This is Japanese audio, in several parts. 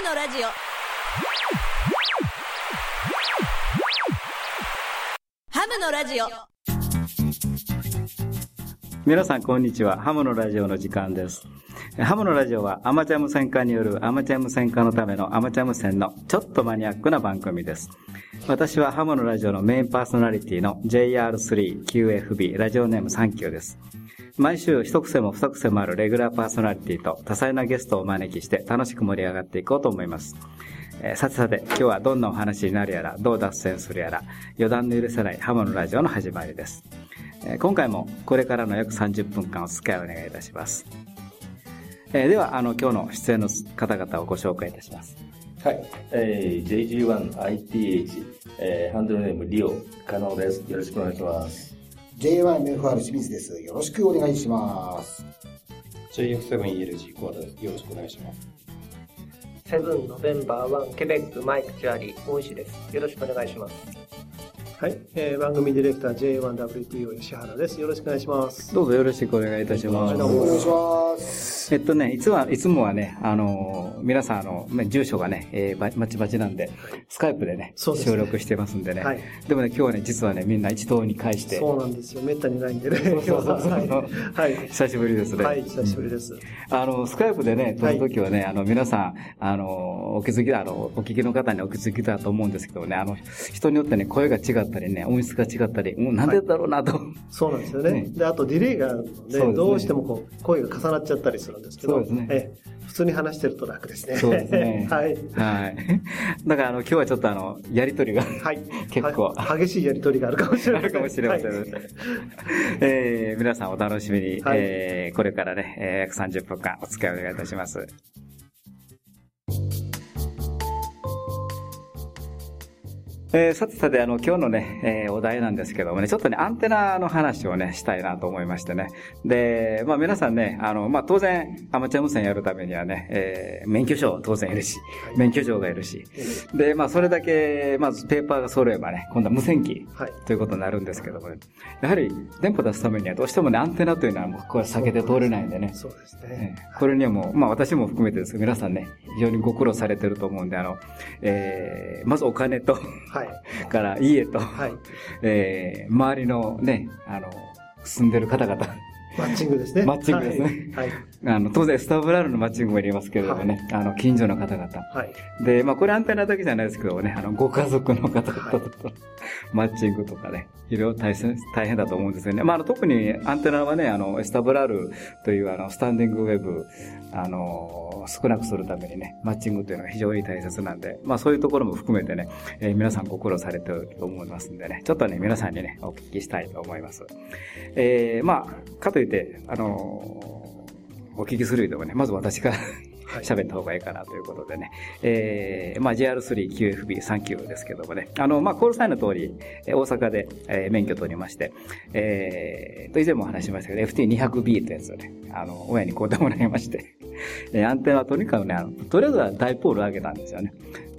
ムのラジオハムのラジオ皆さんこんにちは。ハムのラジオの時間です。ハムのラジオはアマチュア無線化によるアマチュア無線化のためのアマチュア無線のちょっとマニアックな番組です。私はハムのラジオのメインパーソナリティの JR3QFB ラジオネームサンキューです。毎週一癖も二癖もあるレギュラーパーソナリティと多彩なゲストをお招きして楽しく盛り上がっていこうと思います。えーさてさて、今日はどんなお話になるやら、どう脱線するやら、余談の許せないハムのラジオの始まりです。えー今回もこれからの約30分間お付き合いをお願いいたします。えーでは、あの、今日の出演の方々をご紹介いたします。はい。えー、JG1ITH、えー、ハンドルネームリオ、可能です。よろしくお願いします。J1MFR 清水です。よろしくお願いします。JF7ELG コアです。よろしくお願いします。セブンノベンバーワンケベックマイクチュアリー大石です。よろしくお願いします。はい、えー番組ディレクター J1WTO 吉原です。よろしくお願いします。どうぞよろしくお願いいたします。どうもお願いします。えっとね、いつは、いつもはね、あのー、皆さん、あの、ね住所がね、えーば、まちまちなんで、スカイプでね、ですね収録してますんでね。はいでもね、今日はね、実はね、みんな一堂に会して、そうなんですよ。めったにないんでね。そうそうそう そうはい。はい。久しぶりですね。はい、久しぶりです。あの、スカイプでね、撮るときはね、あの、皆さん、あの、お気づきだ、あの、お聞きの方にお気づきだと思うんですけどね、あの、人によってね、声が違ったりね、音質が違ったり、もうなんでだろうなと。そうなんですよね。ねで、あとディレイがあるので、ねどうしてもこう、声が重なっちゃったりするんですけど、そうですねええ普通に話してると楽ですね。そうですね はい。はい。だから、あの、今日はちょっとあの、やりとりが、はい。結構は激しいやりとりがあるかもしれない。あるかもしれません、はいえー皆さんお楽しみに、はいえーこれからね、えー約30分間お付き合いお願いいたします。えーさてさて、あの、今日のね、えーお題なんですけどもね、ちょっとね、アンテナの話をね、したいなと思いましてね。で、まあ皆さんね、あの、まあ当然、アマチュア無線やるためにはね、えー免許証当然いるし、免許証がいるし、で、まあそれだけ、まずペーパーが揃えばね、今度は無線機、はい。ということになるんですけども、ね、やはり電波出すためにはどうしてもね、アンテナというのはもうこれ避けて通れないんでね。そうですえね。えこれにはもう、まあ私も含めてですけど、皆さんね、非常にご苦労されてると思うんで、あの、えー、まずお金と、はい。から家と、はい。えー、周りのね、あの、住んでる方々、マッチングですね。マッチングですねはい。あの、当然スタブラールのマッチングも入れますけれどもね、あの、近所の方々。はい。で、まあこれアンテナだけじゃないですけどね、あの、ご家族の方々と、マッチングとかね、いろいろ大変、大変だと思うんですよね。まああの、特にアンテナはね、あの、エスタブラールというあの、スタンディングウェブ、あの、少なくするためにね、マッチングというのが非常に大切なんで、まあそういうところも含めてね、えー皆さんご苦労されてると思いますんでね、ちょっとね、皆さんにね、お聞きしたいと思います。えー、まあ、かといって、あの、お聞きするよりもね、まず私から喋った方がいいかなということでね。えー、まあ JR3QFB39 ですけどもね。あの、まあコールサインの通り、えー大阪で、えー免許取りまして、えー、と以前もお話ししましたけど、FT200B というやつをね、あの、親に買うてもらいまして、えーアンテナはとにかくね、あのとりあえずはダイポール上げたんですよね。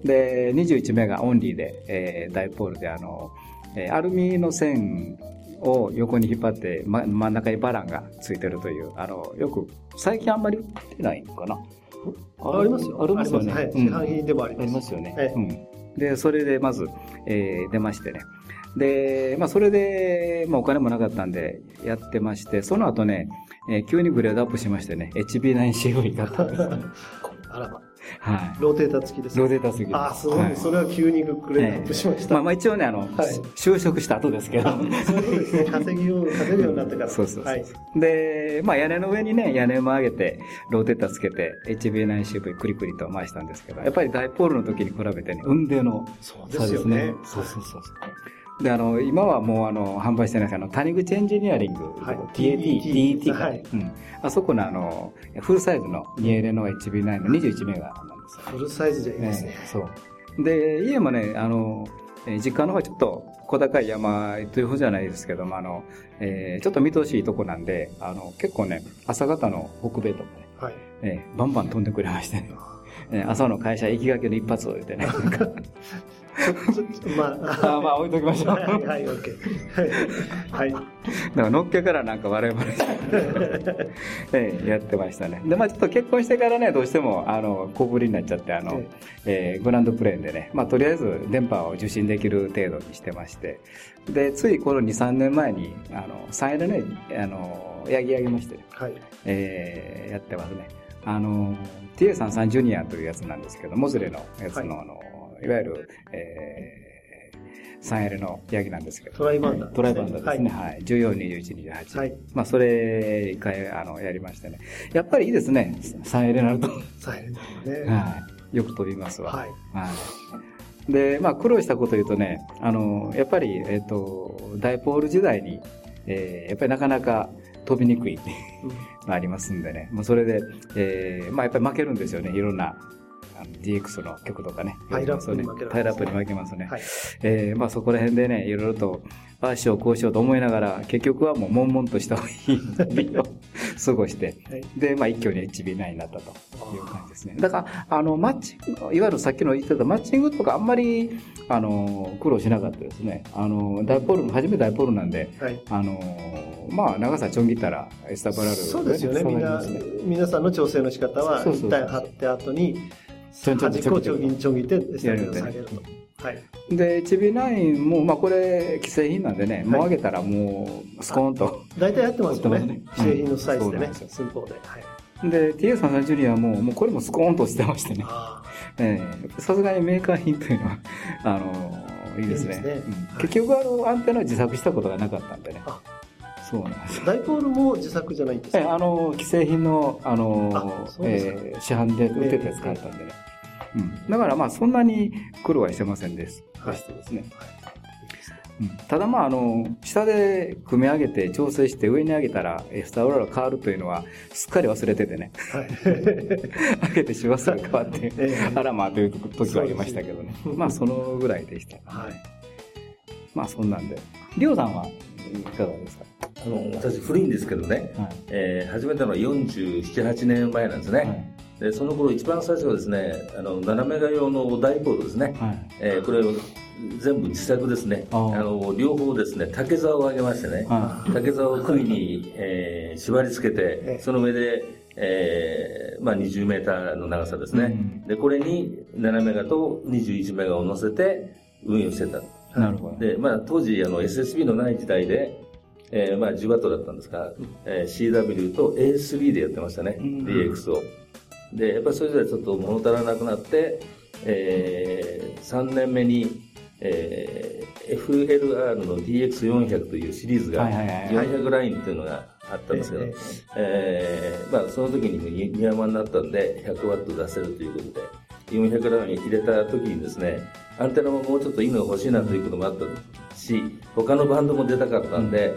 で、21メガオンリーで、えーダイポールであの、えーアルミの線を横に引っ張って、ま、真ん中にバランがついてるという、あの、よく、最近あんまり売ってないのかな？ありますよ。ありますよね。はい。うん市販品でもありあます。りますよね。ええうん。で、それでまず、えー出ましてね。で、まあ、それで、まあ、お金もなかったんで、やってまして、その後ね、えー急にグレードアップしましてね、HB9CV 買ったんですよ。あらま。はローテーター付きですい。ローデータすぎる。あ、すごい。はそれは急にグレードアップしました。まあ、まあ、一応ね、あの、はい就職した後ですけど。そうですね。稼ぎを、稼ぐようになってから。そうそうそうはい。で、まあ屋根の上にね、屋根も上げて、ローテーターつけて、HB9CV クリクリと回したんですけど、やっぱりダイポールの時に比べてね、運転のそうですよね。そうそうそうそう。で、あの、今はもうあの、販売してないですけどあの、谷口エンジニアリング、はい TAT、TET か、はいうん。あそこのあの、フルサイズの 2L の HB9 の21メガなんですよ。フルサイズじゃいいですねえ。えそう。で、家もね、あの、えー実家の方はちょっと小高い山というほどじゃないですけども、あの、えーちょっと見通しいいとこなんで、あの、結構ね、朝方の北米とかね、はい。えーバンバン飛んでくれましてね、えー朝の会社行きがけの一発を言ってね、まあ、あまあ置いときましょう。はい、はい、OK。はい。だからのっけからなんか我々 ええやってましたね。で、まあちょっと結婚してからね、どうしても、あの、小ぶりになっちゃって、あの、ええー、グランドプレーンでね、まあとりあえず電波を受信できる程度にしてまして、で、ついこの2、3年前に、あの、3でね、あの、やぎ上げまして、はい。ええー、やってますね。あの、TA33 ジュニアというやつなんですけど、モズレのやつの、はい、あの、いわゆる、えー、3L のヤギなんですけど。トライバンダー、ライバンダーですね。はい。はい、14、21、28。はい。まあ、それ、一回、あの、やりましてね。やっぱりいいですね。3L になると。3L ね。はい。よく飛びますわ。はい。はい。で、まあ、苦労したこと言うとね、あの、やっぱり、えっ、ー、と、ダイポール時代に、えー、やっぱりなかなか飛びにくい、がありますんでね。もうそれで、えー、まあやっぱり負けるんですよね。いろんな DX の曲とかね。タイラップに負けタイラップに負けますね。はい、えー、まあそこら辺でね、いろいろと、ああしよう、こうしようと思いながら、結局はもう悶々とした日々を過ごして、はい、で、まあ一挙に HB9 になったという感じですね。だから、あの、マッチング、いわゆるさっきの言ってたマッチングとかあんまり、あの、苦労しなかったですね。あの、ダイポール、初めてダイポールなんで、はい、あの、まあ、長さちょん切ったら、エスタバラル、ね、そうですよね。みんな、皆さんの調整の仕方は、一旦貼って後に、端っこをちょぎちょぎて、エスタバラルを下げると。はい、で HB9 も、まあ、これ既製品なんでね、もう上げたらもうスコーンと。大体やってますよね。既製品のサイズでね、寸法で、はい、で TS3 ジュニアももうこれもスコーンとしてましてね。さすがにメーカー品というのはあのいいですね、ね。うん、結局あのアンテナ自作したことがなかったんでねそうなんです。ダイポールも自作じゃないんですか、えあの既製品のあのえー、市販で売ってたやつ買ったんでね、うん、だからまあそんなに苦労はしてませんです。はい、ですね。うん、ただまああの下で組み上げて調整して上に上げたらエスタウラが変わるというのはすっかり忘れててね、はい、上げて周波数が変わって、あらまあという時はありましたけどね。まあそのぐらいでした、はい、まあそんなんで。りょうさんは？いかがですか？あの私古いんですけどね、はい。えー、始めたのは478年前なんですね、はい。でその頃一番最初はですねあの斜めが用のダイポールですね、はい、えー、これを全部自作ですね。あの両方ですね竹竿を上げましてね、はい、竹竿を杭に、えー、縛り付けてその上で、えーまあ、20メーターの長さですね、うん、でこれに7メガと21メガを乗せて運用してたなるほど。で、まあ、当時あの SSB のない時代でえー、まあ10ワットだったんですが、えー、CW と A3 でやってましたね、うん、DX を。で、やっぱりそれぞれちょっと物足らなくなって、えー、3年目に、えー、FLR の DX400 というシリーズが、400ラインというのがあったんですけど、えー、まあその時に2山になったんで、100ワット出せるということで、400ライン入れた時にですね、アンテナももうちょっといいのが欲しいなということもあったし、他のバンドも出たかったんで、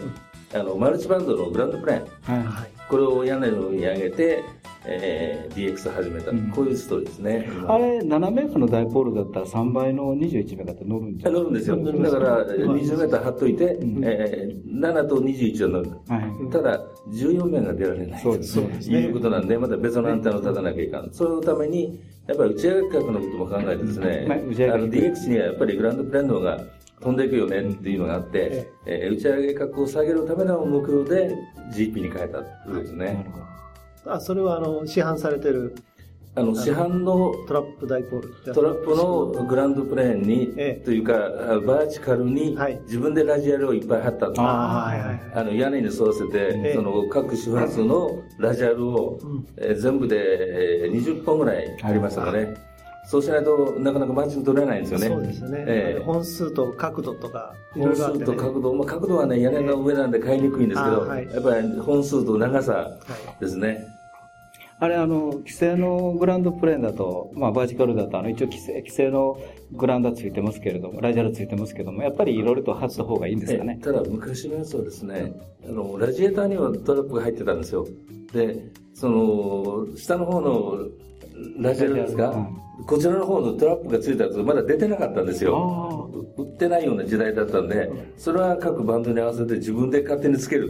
あの、マルチバンドのグランドプレーン、はい、これを屋根の上に上げて、えー、DX 始めた、うん、こういうストーリーですね。あれ、7メートルのダイポールだったら3倍の21メーターって乗るんじゃ乗るんですよ。だから、20メーター貼っといて、うん、えー、7と21は乗る。はい、ただ、14面が出られない。そうですね。いうことなんで、また別のアンテナを立たなきゃいかん。そのために、やっぱり打ち上げ価格のことも考えてですね、あの DX にはやっぱりグランドプレーンの方が飛んでいくよねっていうのがあって、えー、打ち上げ価格を下げるための目標で GP に変えたということですね。あ、それはあの、市販されてる。あの、市販のトラップダイポール。トラップのグランドプレーンに、ええ、というか、バーチカルに、自分でラジアルをいっぱい貼ったと。あはいはい、あの、屋根に沿わせて、え、その各周波数のラジアルを、え全部で20本ぐらいありましたかね。そうしないとなかなかマッチング取れないんですよね。そうですね。えー、本数と角度とか、本数と角度、まあ、角度はね、屋根の上なんで買いにくいんですけど、はい、やっぱり本数と長さですね。あれ、あの、規制のグランドプレーンだと、まあ、バーチカルだと、あの、一応規制、規制のグランドついてますけれども、ラジアルついてますけども、やっぱりいろいろと外した方がいいんですかね。ただ、昔のやつはですね、あの、ラジエーターにはトラップが入ってたんですよ。で、その、下の方のラジアルですか、うん、こちらの方のトラップがついたやつまだ出てなかったんですよ。売ってないような時代だったんで、それは各バンドに合わせて自分で勝手につける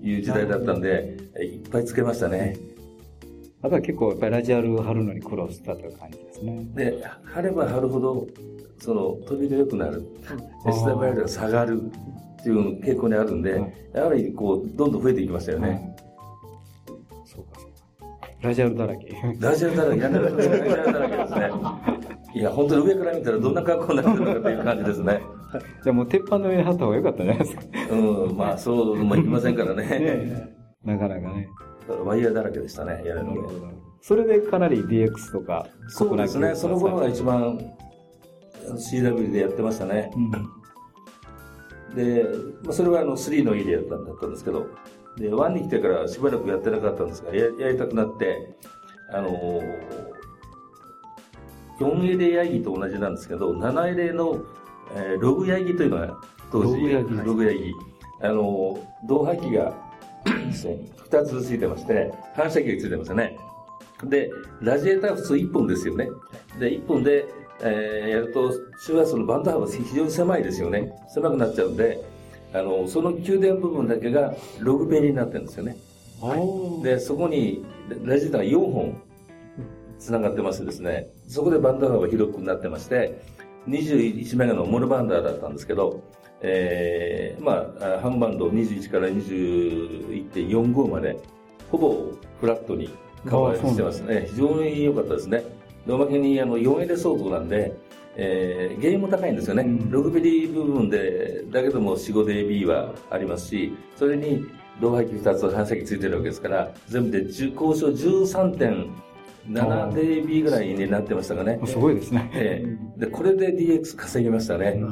という時代だったんで、いっぱいつけましたね。あとは結構やっぱりラジアル貼るのに苦労したという感じですね。で、貼れば貼るほど、その、飛びが良くなる。SWR が下がるっていう傾向にあるんで、やはりこう、どんどん増えていきましたよね。そうか、そうか。ラジアルだらけ。ラジアルだらけ、ラジアルだらけですね。いや、本当に上から見たらどんな格好になってるのかっていう感じですね。じゃあもう鉄板の上に貼った方が良かったんじゃないですか。うん、まあそうもいきませんからね。ねなかなかね。ワイヤーだらけでしたね、やるのが。それでかなり DX とかそうですね、その頃が一番 CW でやってましたね。うん、で、まあ、それはあの3のいいでやったんだったんですけど、で、1に来てからしばらくやってなかったんですが、ややりたくなって、あのー、4エレヤギと同じなんですけど、7エレの、えーログヤギというのが当時、ログヤギログヤギ。あのー、導排気が2つついてまして、反射機がついてますよね。で、ラジエーターは普通1本ですよね。で、1本で、えーやると、周波数のバンド幅が非常に狭いですよね。狭くなっちゃうんで、あの、その宮殿部分だけがログペリになってるんですよね。で、そこにラジエーターが4本繋がってましてですね、そこでバンド幅が広くなってまして、21メガのモノバンダーだったんですけど、えー、まあ、あ半バンド21から21.45まで、ほぼフラットにカバーしてますね。非常に良かったですね。で、おまけにあの 4L 相当なんで、えー、ゲームも高いんですよね。うんログペリ部分で、だけども 4,5dB はありますし、それに導排気2つ反射機ついてるわけですから、全部で10交渉 13.7dB ぐらいになってましたかね。すごいですね。ええで、これで DX 稼ぎましたね。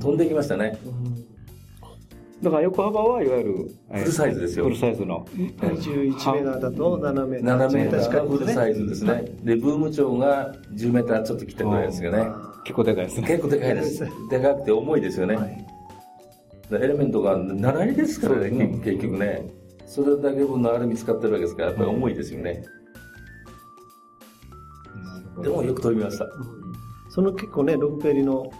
飛んできましたね。だから横幅はいわゆる、えーフルサイズですよフルサイズの。21メガだと7メーター。7メーターフルサイズですね。で、ブーム長が10メーターちょっと切ったぐらいですよね。結構でかいですね。結構でかいです。でかくて重いですよね。でエレメントが7割ですからね、結結局ね。それだけ分のアルミ使ってるわけですから、やっぱり重いですよね。でもよく飛びました。その結構ね、ログペリの、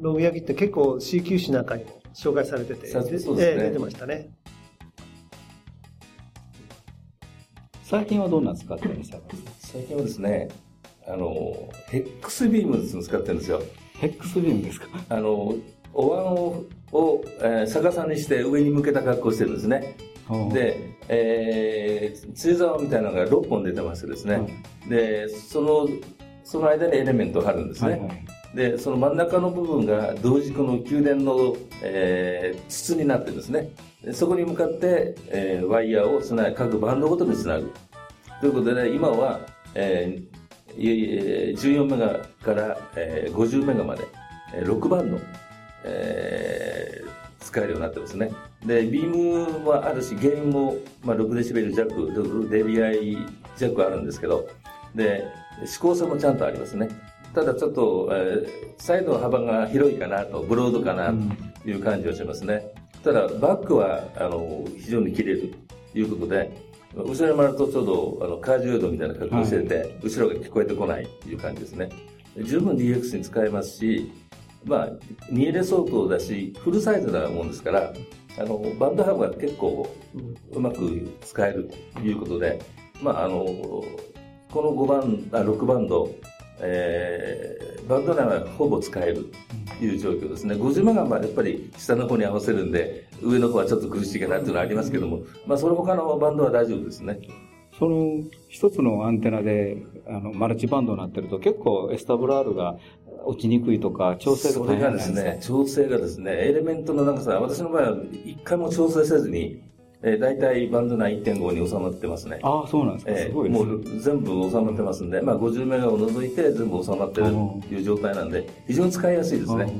ログヤギって結構 CQC なんかにも紹介されてて、さそうですねええ出てましたね。最近はどんなの使ってるんです？か最近はですね、あの、ヘックスビーム使ってるんですよ。ヘックスビームですか？あの、お椀を、をえー逆さにして上に向けた格好をしてるんですね。で、えー、釣り竿みたいなのが6本出てましてですね。で、その、その間にエレメントを貼るんですね。はいはいで、その真ん中の部分が同時この宮殿の、えー筒になってですね。でそこに向かって、えーワイヤーをつな各バンドごとにつなぐ。ということで、ね、今は、えーいえー14メガから、えー50メガまで、えー6バンド、えー使えるようになってますね。で、ビームはあるし、ゲインも、まあ、6デシベル弱、6デビアイ弱あるんですけど、で、指向性もちゃんとありますね。ただちょっと、えーサイドの幅が広いかなと、ブロードかなという感じはしますね。ただ、バックは、あの、非常に切れるということで、後ろに回るとちょうど、あの、カージュードみたいな格好をしてて、後ろが聞こえてこないという感じですね。十分 DX に使えますし、まあ、2L 相当だし、フルサイズなもんですから、あの、バンドハブが結構うまく使えるということで、まあ、あの、この5番、あ、6バンド、えー、バンド内はほぼ使えるという状況ですね。50メガはやっぱり下の方に合わせるんで、上の方はちょっと苦しいかなっていうのはありますけども、まあ、その他のバンドは大丈夫ですね。その一つのアンテナであのマルチバンドになってると結構エスタブラールが落ちにくいとか調整が大それがですすね。ね、調整がですね、エレメントの長さ、私の場合は一回も調整せずに、えー、大体バンド内1.5に収まってますね。ああそうなんですか、えーすごいですね。もう全部収まってますんで、まあ50メガを除いて全部収まってるという状態なんで、非常に使いやすいですね。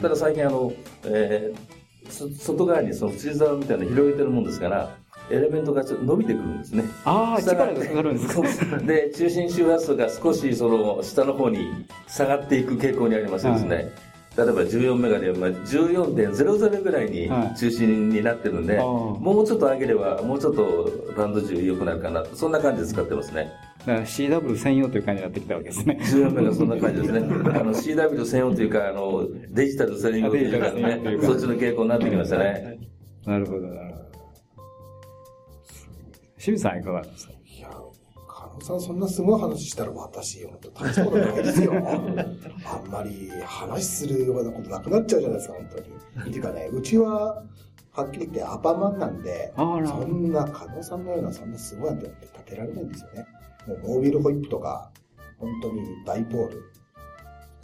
ただ最近あの、えーそ外側にその釣り竿みたいなの広げてるもんですから、エレメントがちょっと伸びてくるんですね。ああ下力がかかるんですかで、中心周波数が少しその下の方に下がっていく傾向にありましてですね、はい。例えば14メガでまあ14.00ぐらいにはい。中心になってるんで、あー。もうちょっと上げれば、もうちょっとバンド重良くなるかなと、そんな感じで使ってますね。だから CW 専用という感じになってきたわけですね。14メガそんな感じですね。あの CW 専用というか、あの、デジタル専用というかあデジタル専用というか。そっちの傾向になってきましたね。なるほどなるほど清水さんいかがですか？いや、カノさんそんなすごい話したら私、本当大したことないですよ。あんまり話するようなことなくなっちゃうじゃないですか、本当に。っていうかね、うちは、はっきり言ってアパマンなんで、そんな加納さんのようなそんなすごいなんて立てられないんですよね。もうモービルホイップとか、本当にダイポール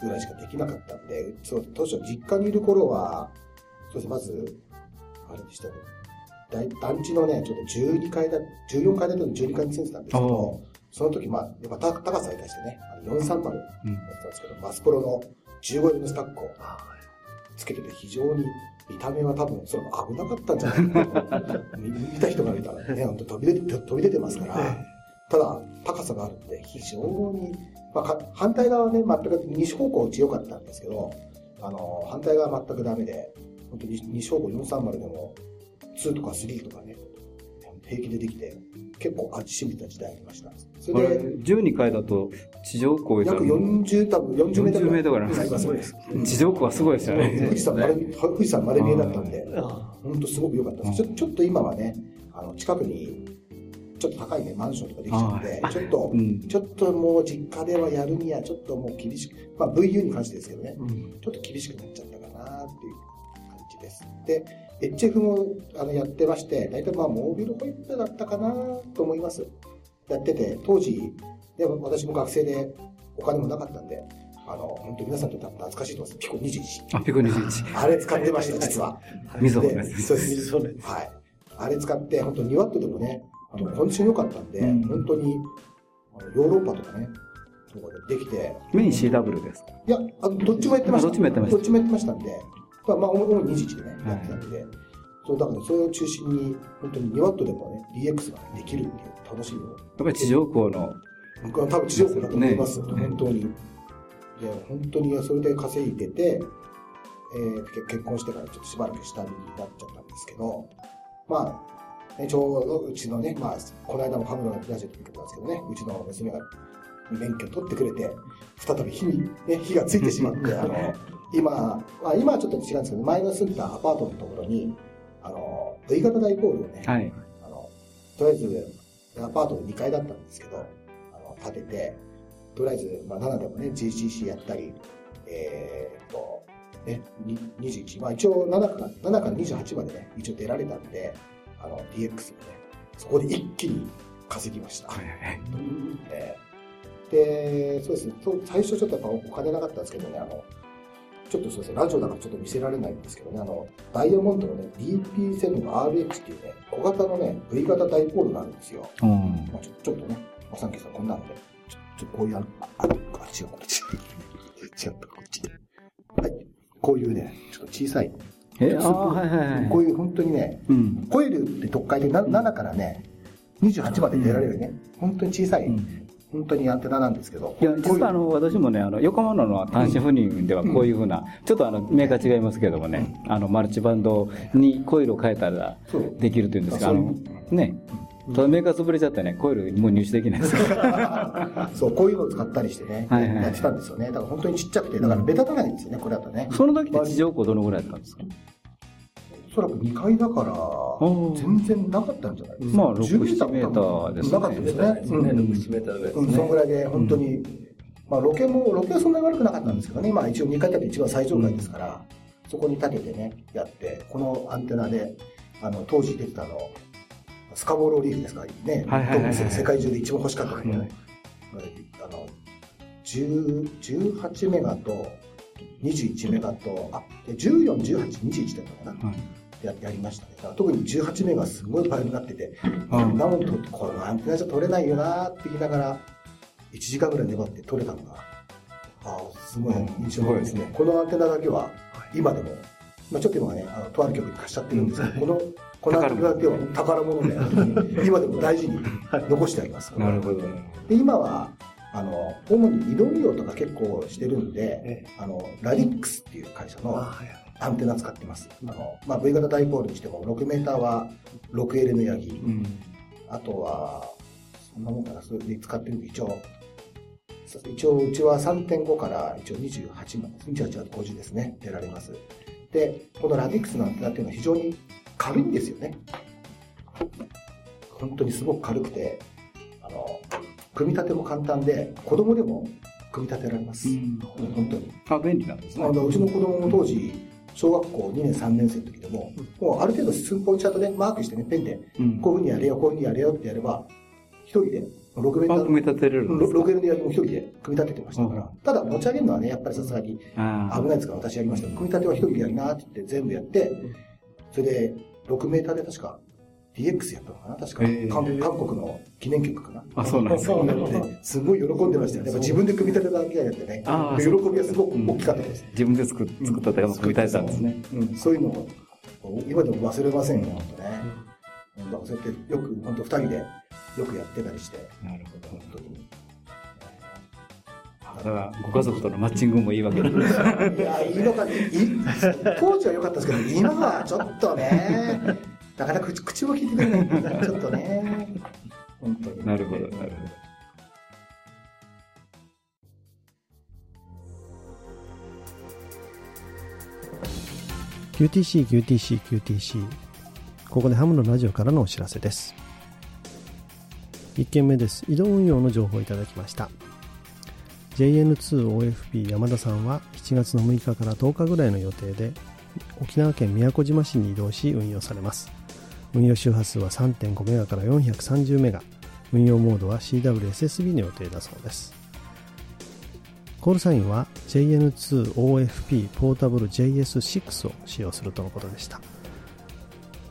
ぐらいしかできなかったんで、そう当初実家にいる頃は、そうですね、まず、あれでしたね。大団地のね、ちょっと12階だ、14階建ての12階に住んでたんですけど、その時、まあ、やっぱ高高さに対してね、あの430やってたんですけど、マスプロの15円のスタックをつけてて、非常に見た目は多分、それも危なかったんじゃないかな見 見た人が見たらね、本当飛び出て、飛び出てますから、ただ、高さがあるんで、非常に、まあか、反対側はね、全く西方向強かったんですけど、あの、反対側は全くダメで、本当に西方向430でも、2とか3とかね、平気でできて、結構味しみた時代ありました。そこれれで、、12階だと地上高約40、多分40メートル。40メートルぐらい。あります。ね。地上高はすごいですよね。富士山丸見、富士山丸見えだったんで、あ本当すごく良かったです。ちょちょっと今はね、あの、近くに、ちょっと高いね、マンションとかできちゃって、ちょっと、うん。ちょっともう実家ではやるにはちょっともう厳しく、まあ VU に関してですけどね、ちょっと厳しくなっちゃったかなっていう感じです。で、HF もあのやってまして、大体まあモービルホイップだったかなと思います。やってて、当時、でも私も学生でお金もなかったんで、あの、本当皆さんと多分懐かしいと思います。ピコ21。あ、ピコ21。あれ使ってました、実は。みずほでです。そうです。水そはい。あれ使って、本当2ワットでもね、あの、コンディション良かったんで、うん本当に、あのヨーロッパとかね、とかでできて、メイン CW ですか？いや、あの、どっちもやってました。あどっちもやってましたどっちもやってましたんで、まあ、まあ、主に21でね、やってたんで、そう、だからそれを中心に、本当に2ワットでもね、DX ができるっていう楽しみを、やっぱり地上高の、僕は多分地上だと思います、ね。本当に。で、本当にそれで稼いでて、えーけ結婚してからちょっとしばらく下火になっちゃったんですけど、まあ、ね、ちょうどうちのね、まあ、この間もハムのラジオで言ってたんですけどね、うちの娘が免許取ってくれて、再び火に、ね、火がついてしまって、あの、今、まあ、今はちょっと違うんですけど、前の住んでたアパートのところに、あの、V 型ダイポールをね、はい。あの、とりあえず、アパートの2階だったんですけど、あの、建てて、とりあえず、まあ、7でもね、GCC やったり、えーっと、ね、に21、まあ一応7から、7から28までね、一応出られたんで、あの、DX をね、そこで一気に稼ぎました。はいはいえーで、そうですね、最初ちょっとやっぱお金なかったんですけどね、あの、ちょっとそうですね、ラジオだからちょっと見せられないんですけどね、あの、ダイヤモンドのね、DP7RX っていうね、小型のね、V 型ダイポールがあるんですよ。うん。まあ、ちょちょっとね、まあ、サンキューさんこんなんで、ちょちょっとこういうあの、あ、あ、あ違う、こっち。違った、こっち。はい。こういうね、ちょっと小さい。え、ああ、はいはいはい。こういう本当にね、うん。コイルって特会でな7からね、28まで出られるね、本当に小さい、うん本当にアンテナなんですけど。いや、実はあの、私もね、あの、横浜の単身赴任ではこういうふうな、ちょっとあの、メーカー違いますけどもね、あの、マルチバンドにコイルを変えたらできるというんですが、あの、ね、ただメーカー潰れちゃってね、コイルもう入手できないですから。そう、こういうのを使ったりしてね、やってたんですよね。だから本当にちっちゃくて、だから目立たないんですよね、これだとね。その時って地上高どのぐらいだったんですか？おそらく2階だからー、全然なかったんじゃない？ですか。まあ6 10 7メーターですね。なかったですね。ですね、うん。6、7メーターぐらいですうん、ね。そのぐらいで、本当に、まあ、ロケも、ロケはそんなに悪くなかったんですけどね、まあ、一応2階建て一番最上階ですから、そこに立ててね、やって、このアンテナで、あの、当時出てたあの、スカボローリーフですか？ね、はいはいはいはい。世界中で一番欲しかったの。がね、あの、10 18メガと、21メガと、あ、で14、18、21だったかな。はいややりましたね。特に18メガすごいファイルになってて、うんなおとこのアンテナじゃ取れないよなって言いながら、1時間ぐらい粘って取れたのが、ああ、すごい印象的ですね。このアンテナだけは、今でも、まあちょっと今はね、あの、とある局に貸しちゃってるんですけど、この、このアンテナだけは宝物で、今でも大事に残してあります。なるほど。で、今は、あの、主に移動利用とか結構してるんでえ、あの、ラディックスっていう会社の、はいはいアンテナ使ってます。あの、まあ、V 型ダイポールにしても、6メーターは 6L のヤギ。うん。あとは、そんなもんかな、それで使ってるんで、一応、一応、うちは3.5から一応28まで、28は50ですね、出られます。で、このラディックスのアンテナっていうのは非常に軽いんですよね。本当にすごく軽くて、あの、組み立ても簡単で、子供でも組み立てられます。うん本当に。あ、便利なんですね。あのうちの子供も当時、小学校2年3年生の時でも、もうある程度寸法にちゃんとね、マークしてね、ペンで、うん。こういうふうにやれよ、こういうふうにやれよってやれば、一人で、6メータあ、ー組み立てれるんですか？6メーターのやりも一人で組み立ててましたから、ただ持ち上げるのはね、やっぱりさすがにあ危ないですから私やりました。組み立ては一人でやりなって言って全部やって、それで6メーターで確か DX やったのかな？確か、へー韓韓国の記念曲かな？あそうなんですかそうなので、すごい喜んでましたよね。やっぱ自分で組み立てただけやってね。あ喜びはすごく大きかったです。自分で作っ作ったとか組み立てたんですね。うん、そういうのを今でも忘れませんよ、本当ね。うんだからそうやってよく、本当二人でよくやってたりして、なるほど。本当に。だから、ご家族とのマッチングもいいわけです。いや、いいのか、い当時は良かったですけど、今はちょっとね、なかなか口口も聞いてくれないんで、ちょっとね、本当に。なるほど、なるほど。QTC、QTC、QTC。ここでハムのラジオからのお知らせです。1件目です。移動運用の情報をいただきました。JN2OFP 山田さんは7月の6日から10日ぐらいの予定で沖縄県宮古島市に移動し運用されます。運用周波数は3.5メガから430メガ。運用モードは CWSSB の予定だそうです。コールサインは JN2OFP ポータブル JS6 を使用するとのことでした。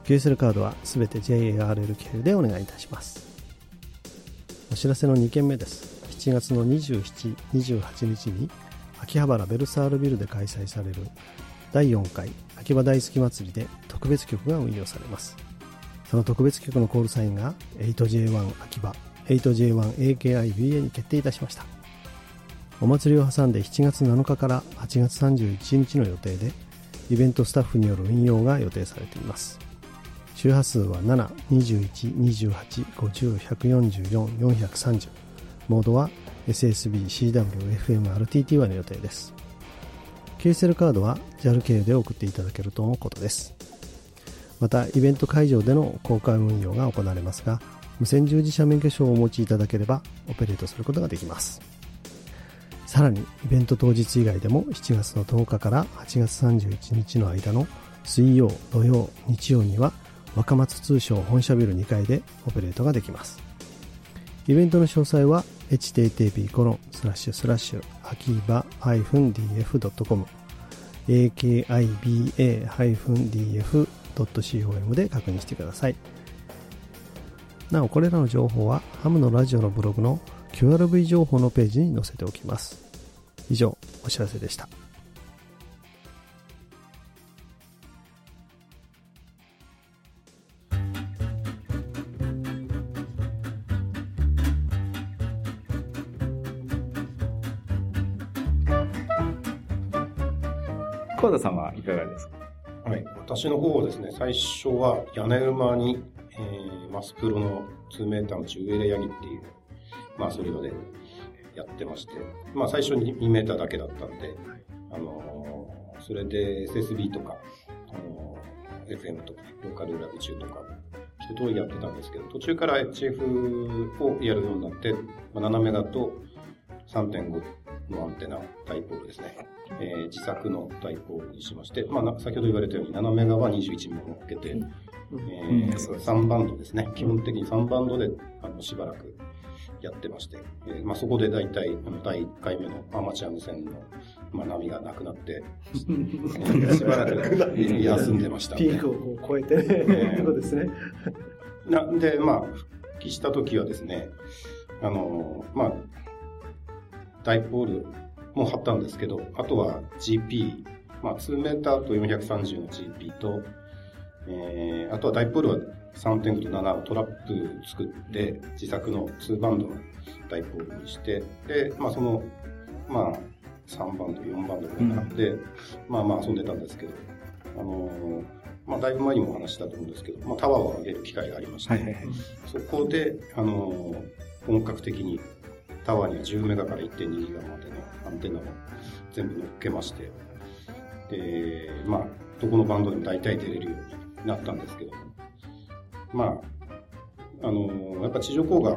QSL カードはすべて JARL 系でお願いいたします。お知らせの2件目です。7月の27、28日に秋葉原ベルサールビルで開催される第4回秋葉大好き祭りで特別曲が運用されます。その特別曲のコールサインが 8J1 秋葉、8J1AKIBA に決定いたしました。お祭りを挟んで7月7日から8月31日の予定でイベントスタッフによる運用が予定されています。周波数は7、21、28、50、144、430モードは SSB、CW、FM、RTT1 の予定です。QSL カードは JAL 経由で送っていただけるとのことです。またイベント会場での公開運用が行われますが無線従事者免許証をお持ちいただければオペレートすることができますさらにイベント当日以外でも7月の10日から8月31日の間の水曜、土曜、日曜には若松通商本社ビル2階でオペレートができます。イベントの詳細は http コロンスラッシュスラッシュ秋葉 -df.com akiba-df.com で確認してください。なお、これらの情報はハムのラジオのブログの QRV 情報のページに載せておきます。以上、お知らせでした。私の方はですね、最初は屋根馬に、えー、マスプロの2メーターの中上でヤギっていう、まあそれをね、やってまして、まあ最初に2メーターだけだったんで、あのーそれで SSB とか、あのー FM とか、ローカルラブ中とか、一通りやってたんですけど、途中から HF をやるようになって、まあ、7メガと3.5のアンテナ、ダイポールですね。えー自作のダイポールにしまして、まあ、な先ほど言われたように7メガは21メガ乗っけて、えー3バンドですね。基本的に3バンドであのしばらくやってまして、えーまあ、そこで大体あの第1回目のアマチュア無線の、まあ、波がなくなって、えーしばらく休んでましたんで。ピークをこう超えてね、ええそうですね。なんで、まあ、復帰した時はですね、あの、まあ、ダイポールも貼ったんですけど、あとは GP、まあ、2メーターと430の GP と、えー、あとはダイポールは3.5と7をトラップ作って、自作の2バンドのダイポールにして、で、まあ、その、まあ、3バンド、4バンドぐらいかな。で、まあまあ遊んでたんですけど、あのーまあ、だいぶ前にもお話ししたと思うんですけど、まあ、タワーを上げる機会がありまして、はいはいはい。そこで、あのー本格的にタワーには10メガから1.2ギガまでのアンテナを全部乗っけまして、で、まあ、どこのバンドでも大体出れるようになったんですけど、まあ、あのーやっぱ地上高が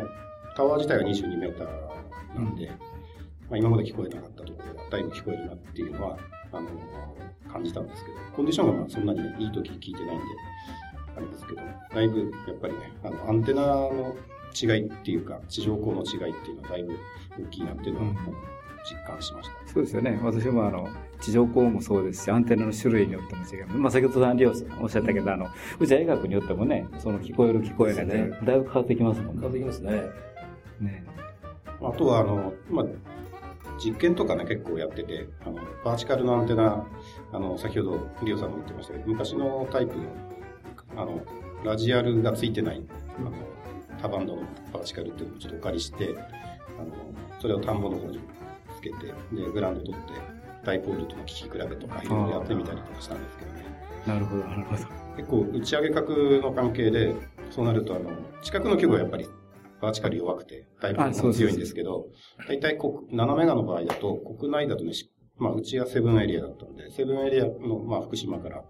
タワー自体が22メーターなんで、まあ、今まで聞こえなかったところがだいぶ聞こえるなっていうのは、あの、感じたんですけど、コンディションがまあそんなにね、いい時聞いてないんで、あれですけど、だいぶやっぱりね、あの、アンテナの違いっていうか、地上高の違いっていうのはだいぶ大きいなっていうのは、うん実感しました。そうですよね。私もあの、地上光もそうですし、アンテナの種類によっても違う。まあ、先ほどさん、リオさんおっしゃったけど、あの、うちは医学によってもね、その聞こえる聞こえないで、そうですだいぶ変わってきますもん変わってきますね。ね。あとは、あの、まあ、実験とかね、結構やってて、あの、バーチカルのアンテナ、あの、先ほどリオさんも言ってましたけど、昔のタイプの、あの、ラジアルがついてない、あの、多バンドのバーチカルっていうのをちょっとお借りして、あの、それを田んぼの方につけて、で、グラウンド取って、ダイポールとの聞き比べとか、いろいろやってみたりとかしたんですけどね。なるほど、なるほど。結構打ち上げ角の関係で、そうなると、あの、近くの規模はやっぱりバーチカル弱くて、タイプあそうそうそうも強いんですけど、大体国7メガの場合だと、国内だとね、しまあ、うちはセブンエリアだったんで、セブンエリアの、まあ、福島から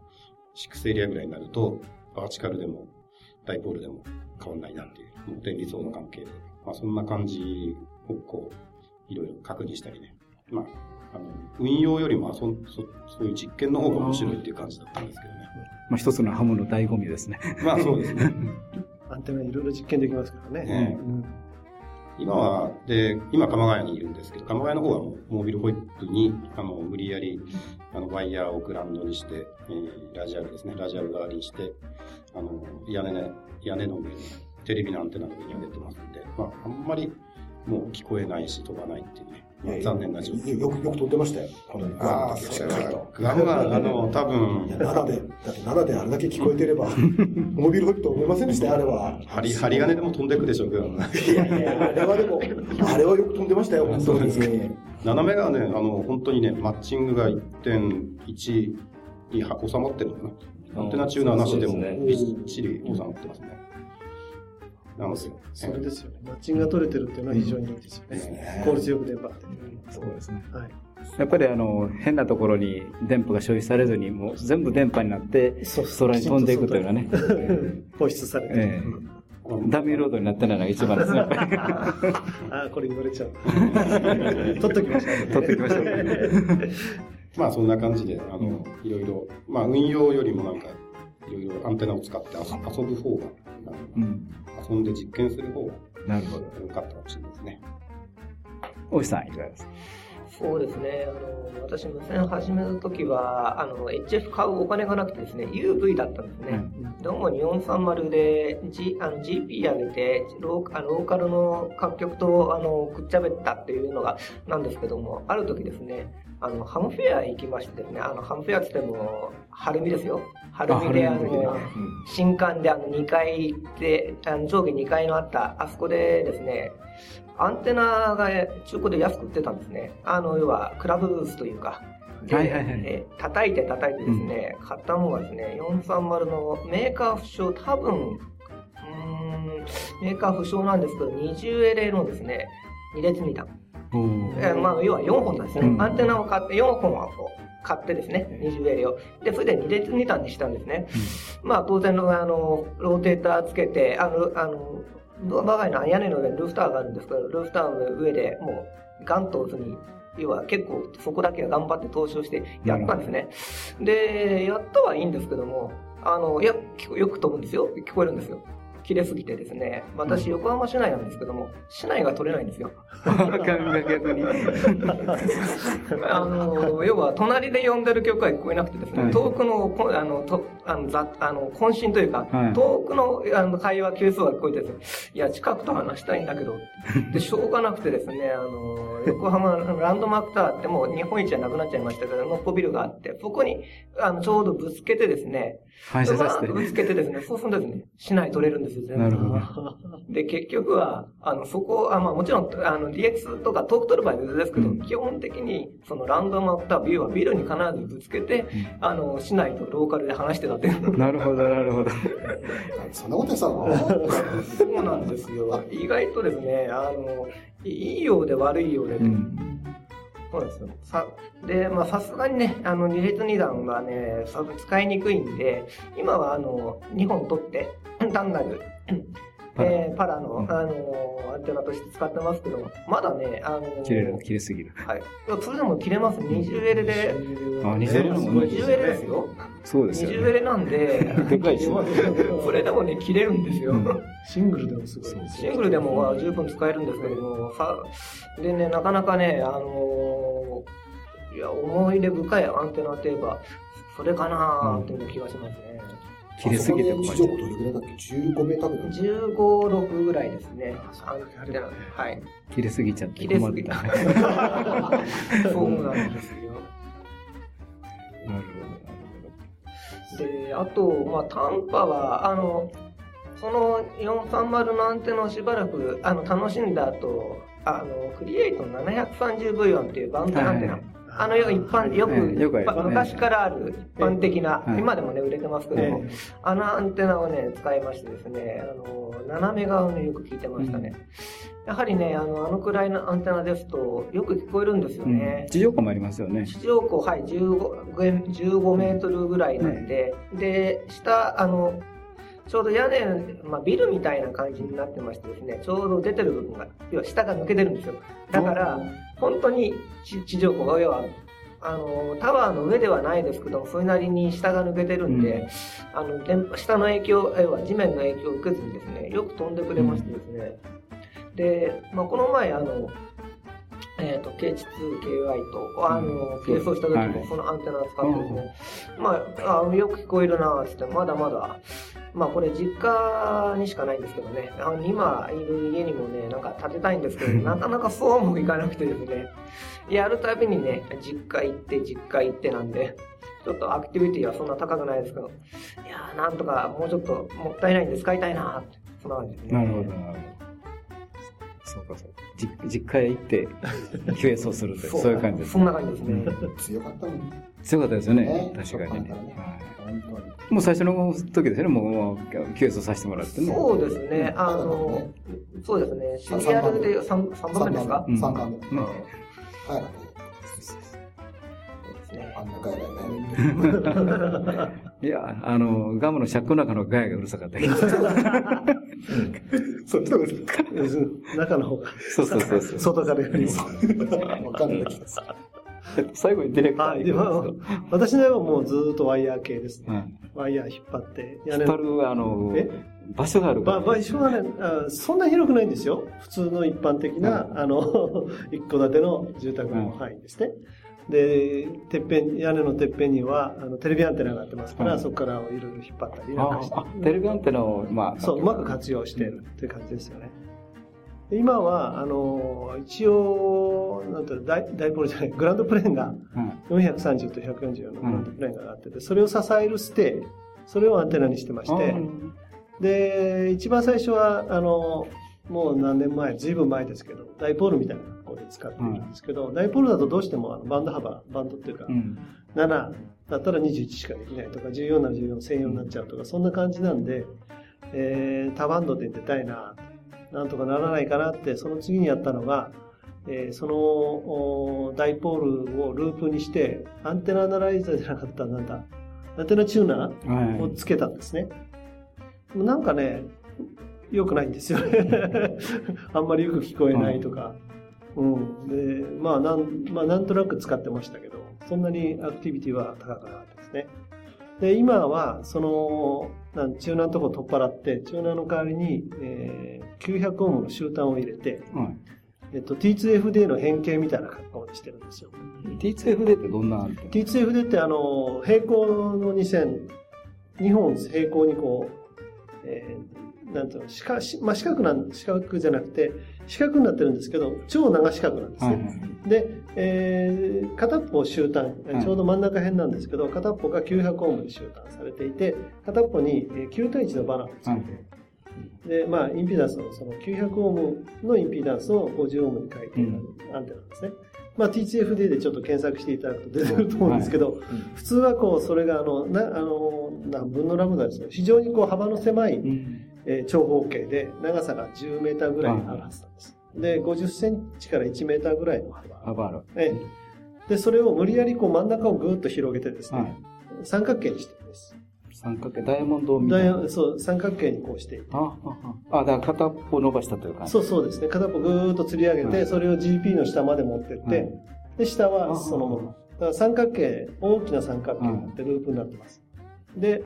6エリアぐらいになると、バーチカルでも、ダイポールでも変わんないなっていう、もう天理層の関係で、まあ、そんな感じをこう、いろいろ確認したりね。まあ、あの、運用よりもそそそういう実験の方が面白いっていう感じだったんですけどね。まあ、一つのハムの醍醐味ですね。まあそうですね。アンテナいろいろ実験できますからね。ねうん今は、で、今鎌ヶ谷にいるんですけど、鎌ヶ谷の方はもうモービルホイップに、あの、無理やり、あの、ワイヤーをグラウンドにして、えーラジアルですね、ラジアル代わりにして、あの、屋根ね、屋根の上に、テレビのアンテナの上に上げてますんで、まあ、あんまり、もう聞こえないし、飛ばないっていうね、まあ残念な状況。よく、よく飛んでましたよ。このしっかりと。グアムは、あの、多分いや、、7で、だって7であれだけ聞こえてれば、モビルホイップと思いませんでしたよ、あれは。針、針金でも飛んでくでしょう、グアム。いやいや、あれはでも、あれはよく飛んでましたよ、本当に。7メガはね、あの、本当にね、マッチングが1.1に収まってるのかな。アンテナチューナーなしでもびっちり収まってますね。なので、それですよね。マッチングが取れてるっていうのは非常にいいですよね。効率よく電波って。そうですね。はい。やっぱりあの、変なところに電波が消費されずに、もう全部電波になって、そう空に飛んでいくというのはね、放出されてる。ええダミーロードになってないのが一番ですね。ああ、これ言われちゃう。取っときましょう。取ってきましょう。まあそんな感じで、あの、いろいろ、まあ運用よりもなんか、いろいろアンテナを使って遊遊ぶ方が、あのうん。遊んで実験する方がなるほど。良かったかもしれないですね。大石さん、いかがですか？そうですね。あの、私、無線始めた時は、あの、HF 買うお金がなくてですね、UV だったんですね。どうも430で、G、あの GP 上げてローあのローカルの各局とあのくっちゃべったっていうのがなんですけどもある時ですねあのハムフェア行きましてねあのハムフェアっつっても晴海ですよ。晴海であの新館であの2階であの上下2階のあったあそこでですねアンテナが中古で安く売ってたんですね。あの要はクラブブースというかではいはいはい。えー叩いて叩いてですね、買ったのがですね、430のメーカー不詳、多分、うーん、メーカー不詳なんですけど、20エレのですね、2列2段。えーまあ、要は4本なんですね。うんアンテナを買って、4本を買ってですね、20エレを。で、それで2列2段にしたんですね。まあ、当然の、あの、ローテーターつけて、あの、あの、我が家の屋根の上にルーフターがあるんですけど、ルーフターの上でもう、ガンと押すに、要は結構そこだけは頑張って投資をしてやったんですね。で、やったはいいんですけども、あの、いや、よく飛ぶんですよ。聞こえるんですよ。綺麗すぎてですね。私、横浜市内なんですけども、市内が取れないんですよ。感が逆に。あの、要は、隣で呼んでる曲が聞こえなくてですね、はい遠くの、こあの、とあの、ざあの渾身というか、はい。遠くのあの会話係数が聞こえてですね、いや、近くと話したいんだけど、で、しょうがなくてですね、あの、横浜のランドマークタワーってもう日本一じゃなくなっちゃいましたけど、ノッポビルがあって、そこに、あの、ちょうどぶつけてですね、反射させて。ぶつけてですね、そうするとですね、市内取れるんですよ、全部。なるほど。で、結局は、あの、そこ、あまあもちろん、あの、DX とか遠く取る場合は別ですけど、うん。基本的に、そのランドマークタビューはビルに必ずぶつけて、あの、市内とローカルで話してたって。なるほど、なるほど。そんなことやってたの？そうなんですよ。意外とですね、あの、いいようで悪いようで、うん。そうですよ。さ、で、まあさすがにね、あの、二列二段はね、さ使いにくいんで、今はあの、2本取って、単なる、えーパラの、うんあのーアンテナとして使ってますけど、まだね、あのー切れる、切れすぎる。はい。いやそれでも切れます。20L で、あ、20のもね。20L ですよ。そうですよね。20L なんで、でかいしね。それでもね、切れるんですよ。うんシングルでもすごいですよシングルでもまあ十分使えるんですけども、さでね、なかなかね、あのーいや、思い出深いアンテナといえば、それかなーっていう気がしますね。切れすぎて困っちゃうあそこで地上どれぐらいだっけ ?15 メーターぐらい15、6ぐらいですね。はい。切れすぎちゃって切れすぎ。困った。そうなんですよ。なるで、あと、まあ、短波は、あの、その430のアンテナをしばらくあの楽しんだ後、あの、クリエイトの 730V1 っていうバウンドアンテナ。はいあの、よ一般、よく、ええよく昔からある一般的な、ええ今でもね、売れてますけども、えあのアンテナをね、使いましてですね、あの、斜め側をね、よく聞いてましたね。やはりね、あの、あのくらいのアンテナですと、よく聞こえるんですよ。ね。地上波もありますよね。地上高、はい、15, 15メートルぐらいなんで、で、下、あの、ちょうど屋根、まあ、ビルみたいな感じになってましてですね、ちょうど出てる部分が、要は下が抜けてるんですよ。だから、本当に地地上高、要は、あの、タワーの上ではないですけども、それなりに下が抜けてるんで、あの、電波下の影響、要は地面の影響を受けずにですね、よく飛んでくれましてですね。で、まあ、この前、あの、えっ、と、K2、KY と、あの、計装した時はい。もそのアンテナを使ってで。すね、まあ、あよく聞こえるなーってって、まだまだ、まあこれ実家にしかないんですけどね、あの今いる家にもね、なんか建てたいんですけど、なかなかそうもいかなくてですね、やるたびにね、実家行って、実家行ってなんで、ちょっとアクティビティはそんな高くないですけど、いやーなんとかもうちょっともったいないんで使いたいなーって、そんな感じですね。なるほど、なるほど。そうか、そうか。じ実家へ行って、休園をするという、そういう感じですそ。んな感じですね。強かったもんね。強かったですよねね。確かにね。はい。もう最初の時ですよね、もう、休園させてもらってね。そうですね、あうんの、そうですね、シリアルで 3, 3番目ですか？うん3番目。ねはい。そうですねあんな帰らないね。いや、あの、ガムのシャックの中のガヤがうるさかったけど。そういうとこですか中の方が、そうそうそうそう。外からよりも。わかんない。最後にディレクター行くん私の絵はもうずーっとワイヤー系ですね。いワイヤー引っ張って、屋引っ張る、あのえ、場所がある場所はねあ、そんな広くないんですよ。普通の一般的な、あの、一戸建ての住宅の範囲ですね。で、てっぺん、屋根のてっぺんには、あの、テレビアンテナがあってますから、はいそこからいろいろ引っ張ったりなんかして。ああ、テレビアンテナを、まあ、そう、うまく活用しているという感じですよね。で今は、あの、一応、なんていうのダイダイポールじゃない、グランドプレーンがうん430と144のグランドプレーンがあってて、それを支えるステー、それをアンテナにしてまして、で、一番最初は、あの、もう何年前、ずいぶん前ですけど、ダイポールみたいな格好で使っているんですけど、ダイポールだとどうしてもあのバンド幅、バンドっていうか、うん。7だったら21しかできないとか、14なら14、専用になっちゃうとか、そんな感じなんで、えー、多バンドで出たいな、なんとかならないかなって、その次にやったのが、えーそのおダイポールをループにして、アンテナアナライザーじゃなかった、なんだ、アンテナチューナーをはい。つけたんですね。でもなんかね、良くないんですよね。あんまりよく聞こえないとか。うん。で、まあなん、まあなんとなく使ってましたけど、そんなにアクティビティは高くなかったですね。で、今は、その、なんチューナーのとこ取っ払って、チューナーの代わりに、えー900オームの終端を入れて、はいえっと、T2FD の変形みたいな格好にしてるんですよ。T2FD ってどんなアンテナ T2FD ってあの、平行の2線、2本平行にこう、えーなんていうの、四角、しまあ、四角なん、四角じゃなくて、四角になってるんですけど、超長四角なんですはいね。で、えー片っぽ終端、ちょうど真ん中辺なんですけど、片っぽが900オームで終端されていて、片っぽにえー9対1のバナーをつけはい。て、で、まあ、インピダンスのその900オームのインピダンスを50オームに変えているアンテナなんですね。まあ、TCFD でちょっと検索していただくと出てくると思うんですけど、普通はこう、それがあの、な、あの、何分のラムダですね。非常にこう、幅の狭い、うんえー長方形で、長さが10メーターぐらいあるはずなんです。で、50センチから1メーターぐらいの幅。幅ある。ええで、それを無理やりこう真ん中をぐーっと広げてですね、はい三角形にしてるんです。三角形、ダイヤモンドみたいな。そう、三角形にこうしていく。あ、あ、だから片っぽ伸ばしたという感じ。そうそうですね。片っぽぐーっと吊り上げて、はいそれを GP の下まで持ってって、はいで、下はそのまま。だから三角形、大きな三角形になってループになってます。で、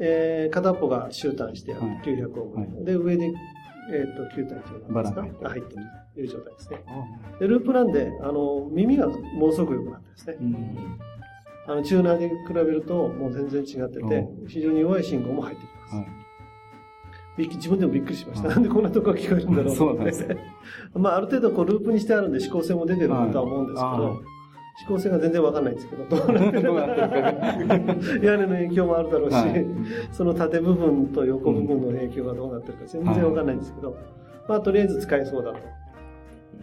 えー片っぽが終端してある、はい900で、上に、えっ、と、9体とバランかが入ってる入ってるという状態ですね。あで、ループなんで、あの、耳がものすごく良くなってですね。うん。あの、チューナーで比べると、もう全然違っててう、非常に弱い信号も入ってきます。はい自分でもびっくりしました。はいなんでこんなとこが聞こえるんだろうと思って。まあ、ある程度こうループにしてあるんで指向性も出てるとは思うんですけはいど、指向性が全然わかんないんですけど、どうなってるか屋根の影響もあるだろうし、はい。その縦部分と横部分の影響がどうなってるか全然わかんないんですけど、まあ、とりあえず使えそうだと。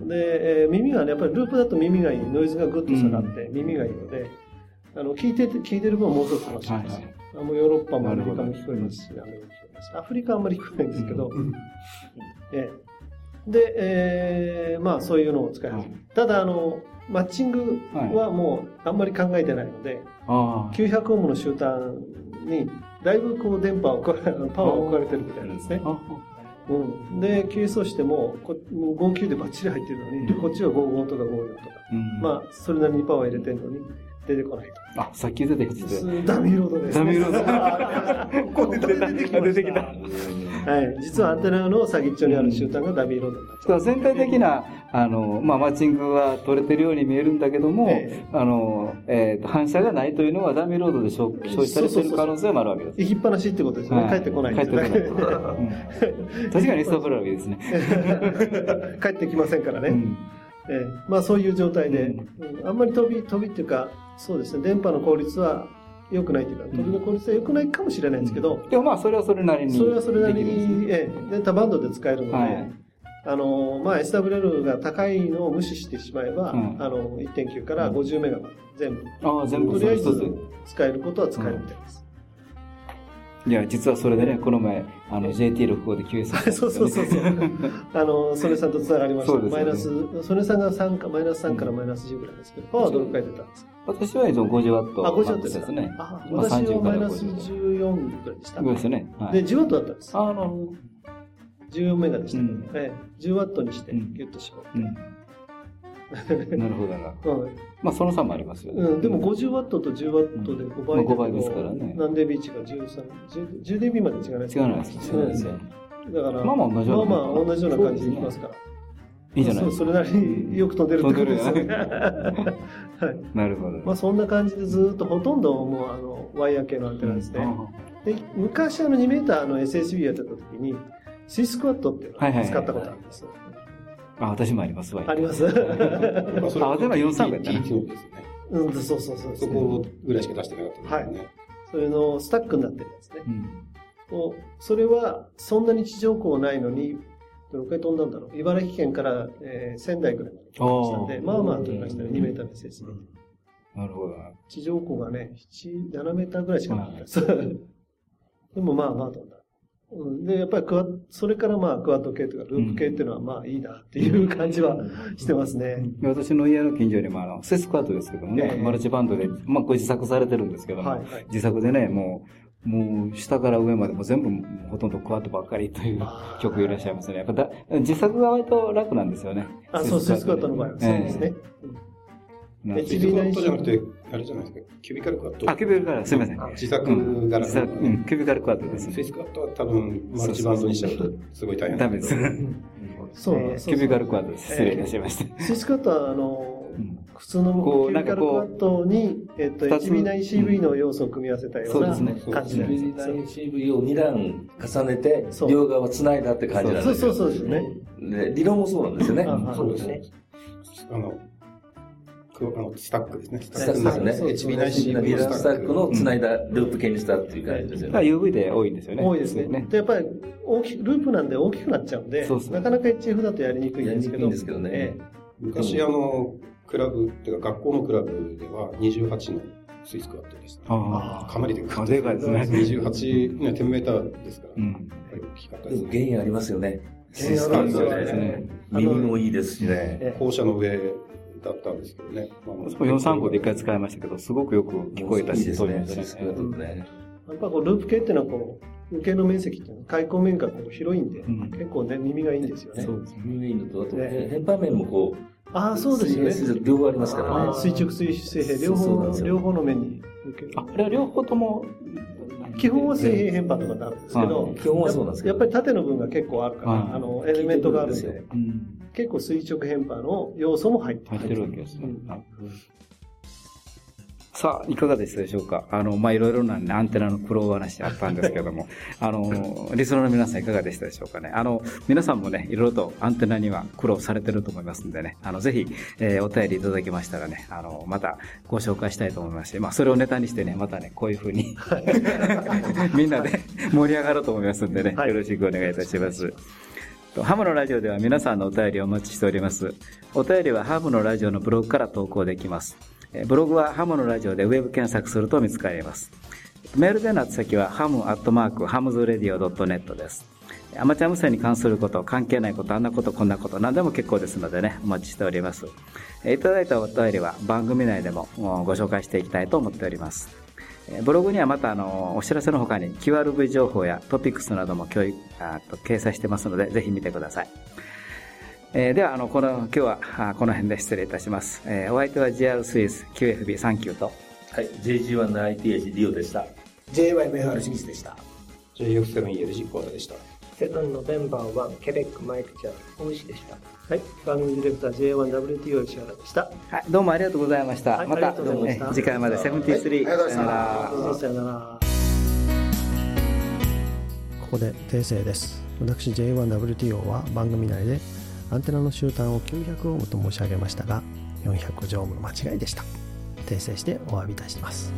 で、えー耳がね、やっぱりループだと耳がいい、ノイズがぐっと下がって耳がいいので、あの、聞いてて、聞いてる分はもうちょっと楽しいです。はいはい。あもうヨーロッパもアメリカも聞こえますし、アメリカも聞こえます。アフリカはあんまり聞こえないんですけど、ええで、えーまあそういうのを使い始めるただ、あの、マッチングはもうあんまり考えてないので、ああ。900オームの終端にだいぶこう電波を、パワーを置かれてるみたいなんですね。あうん、で、QS をしても、こもう59でバッチリ入ってるのに、こっちは55とか54とか、うんまあ、それなりにパワー入れてるのに、出てこないと。あ、さっき出てきて。ダミーロードです、ね。ダミーロード ここで出てきた。出てきたはい。実はアンテナの先っちょにある終端がダミーロードになっちゃう。全体的な、あの、まあ、マッチングは取れてるように見えるんだけども、えあの、えっ、と、反射がないというのはダミーロードで消消費されている可能性もあるわけです。行きっぱなしってことですよね。はい帰ってこない帰ってねこない。う ん確かにエスタブラルですね。帰ってきませんからね。うんええまあそういう状態で、うんうんあんまり飛び、飛びっていうか、そうですね、電波の効率は良くないというか、飛びの効率は良くないかもしれないんですけど、でもまあ、それはそれなりに。それはそれなりに、ええ、で多バンドで使えるので、はい。あの、まあ SWL が高いのを無視してしまえば、うん。あの、1.9から50メガまで全部、ああ、全部とりあえず使えることは使えるみたいです。つ。いや、実はそれでね、この前、あの、JT65 で QS したねそうそうそうそう。あの、曽根さんと繋がりました。そうですよねマイナス、曽根さんが3か、マイナス3からマイナス10ぐらいですけど、パワーどれくらい出たんですか？私は50ワット。あ、50ワットですね。あ、まあ私は30からマイナス50 14ぐらいでした。そうですよね。はい。で、10ワットだったんです。あの、14メガでしたけど、うんええ10ワットにしてうんギュッと絞うん。なるほどな。る。うんまあ、その差もありますよね。うん、でも50ワットと10ワットで5倍まあ5倍ですからね何 dB 違う ?13、10 10 dB まで違いないです違わないですよ。だから、まあまあ同じようなまあまあ同じような感じでいきますから。いいじゃない。それなりによく飛んでるってことですよね。なるほど。まあそんな感じでずっとほとんどもうあのワイヤー系のアンテナですね。で昔あの2メーターの SSB やってた時に、スイスクワットっていうのをはいはいはい使ったことあるんですよ。あ、私もありますわ。あります？まあ、それあでも43やったな T 強ですよね。うん、そうそうそうそこぐらいしか出してなかったですね。それのスタックになってるやつね。うん。をそれはそんなに地上高ないのに、どのくらい飛んだんだろう。茨城県から、えー仙台ぐらいまで飛びましたんで、まあまあ飛びましたね。2メーターの SSB。なるほどな。地上高がね、7、7メーターぐらいしかなかったです。でもまあまあ飛んだ。うんで、やっぱりクワそれからまあクワッド系とかループ系っていうのはまあいいなっていう感じはしてますね。私の家の近所にもあの、セスクワットですけどもね、ええ。マルチバンドで、まあこれ自作されてるんですけども、はいはい。自作でね、もう、もう下から上までもう全部ほとんどクワッドばっかりという曲いらっしゃいますね。やっぱだ自作が割と楽なんですよね。あ、そう、セスクワットの場合はそうですね。ええスイスクワットじゃなくて、あれじゃないですか、キュビカルクワット。あ、キュビカルクワット、すみません。自作柄自作、うん、キュビカルクワットですスイね。スクワットは多分、マルチバンドにしちゃうと、すごい大変ダメです。そうえーキュビカルクワットです。失礼いたしました。スイスクワットは、あのうん、普通のこうキュビカルクワットに、えっと、二つ HB9CV の要素を組み合わせたようなそうですね感じなんです。CV を2段重ねてそう、両側繋いだって感じなんそうですよ。そうそうですね。で理論もそうなんですよね。あそうですね。あのスタックですね。ススタックですね。そうですね HB ビラスタックの繋いだループ系にしたっていう感じですよがね。UV で多いんですよね。多いですね。で、やっぱり大きく、ループなんで大きくなっちゃうんで、なかなか HF だとやりにくいんですけど。やりにくいんですけどねえ昔、あの、クラブ、っていうか学校のクラブでは28のスイスクワットでした。あかなりでかあ、い。でかいですね。28、ね、10メーターですから、うん。大きかったでです原因ありますよね。原因あるんですよですね。耳もいいですしね。え校舎の上だったんですけどね。まあ私も435で一回使いましたけど、すごくよく聞こえたし、いいですね。やっぱこうループ系っていうのはこう、受けの面積っていうのは開口面がこう広いんで、うん結構ね、耳がいいんですよね。そうですね。耳がいいのと、あと、ね変波面もこう、ああ、そうですよね。水平両方ありますからね。垂直水水平、両方、両方の面に受ける。あ、これは両方とも、基本は水平変波とかってあるんですけど、基本はそうなんです。やっぱり縦の分が結構あるから、うんあの、エレメントがあるんで。結構垂直変波の要素も入って入ってるわけですね。うんはいさあ、いかがでしたでしょうか？あの、まあ、いろいろな、ね、アンテナの苦労話あったんですけども、あの、リスナーの皆さんいかがでしたでしょうかね？あの、皆さんもね、いろいろとアンテナには苦労されてると思いますんでね、あの、ぜひ、えーお便りいただきましたらね、あの、またご紹介したいと思います。し、まあ、それをネタにしてね、またね、こういうふうに みんなで盛り上がると思いますんでね、はい。よろしくお願いいたします。とハムのラジオでは皆さんのお便りをお待ちしております。お便りはハムのラジオのブログから投稿できます。ブログはハムのラジオでウェブ検索すると見つかります。メールでの宛先はハムアットマークハムズレディオ .net です。アマチュア無線に関すること、関係ないこと、あんなこと、こんなこと、何でも結構ですのでね、お待ちしております。いただいたお便りは番組内でもご紹介していきたいと思っております。えーブログにはまたあのお知らせの他に QRV 情報やトピックスなども教育あと掲載してますのでぜひ見てください。えーではあのこの今日はあこの辺で失礼いたします。えーお相手は JR スイス QFB39 とはい、JG1 の ITH リオでした。JYMFR 清水でした。JF7ELG コーダでした。セブンノベンバー1ケベックマイクチャー大石でした。はい。番組ディレクター J1WTO 石原でした。はい、どうもありがとうございました。またはいありがとうございましたえー次回まで73、はいさよならどうぞさよなら。ここで訂正です。私 J1WTO は番組内でアンテナの終端を900オームと申し上げましたが、400ジョームの間違いでした。訂正してお詫びいたします。